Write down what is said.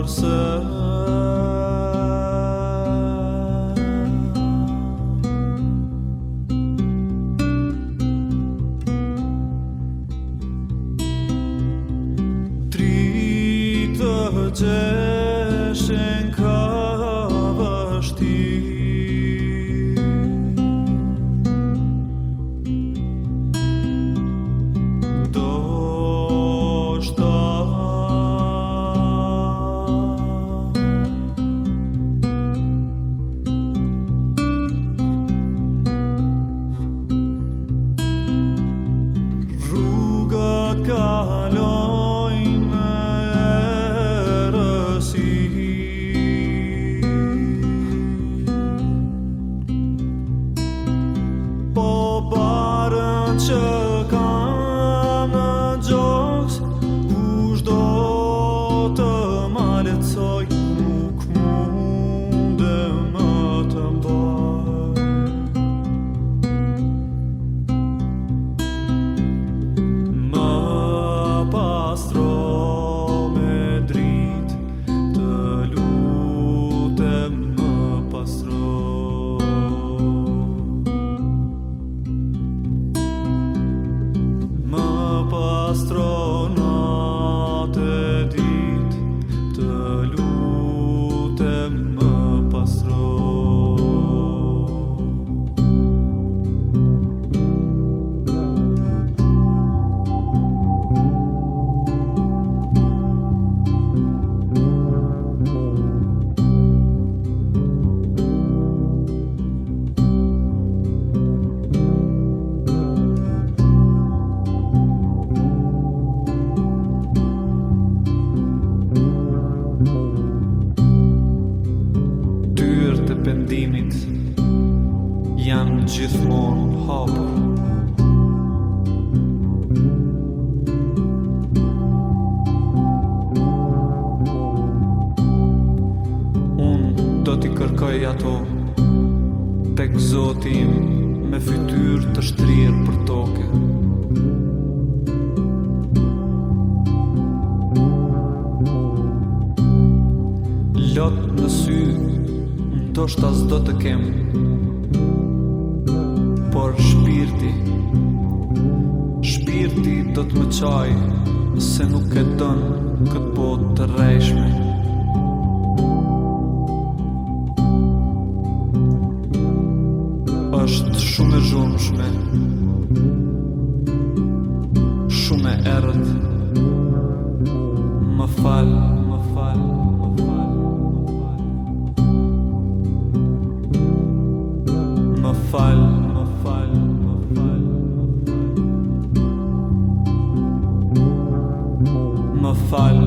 përse Tritë të qeshen ka vështirë torture остров. janë gjithmonë hapur Unë do t'i kërkoj ato Tek zotim me fytyr të shtrirë për toke Lot në sy, ndoshta s'do të kem por shpirti Shpirti do të më qaj Se nuk e dënë këtë botë të rejshme është shumë e zhumshme Shumë e erët Më falë, më falë, më falë fire.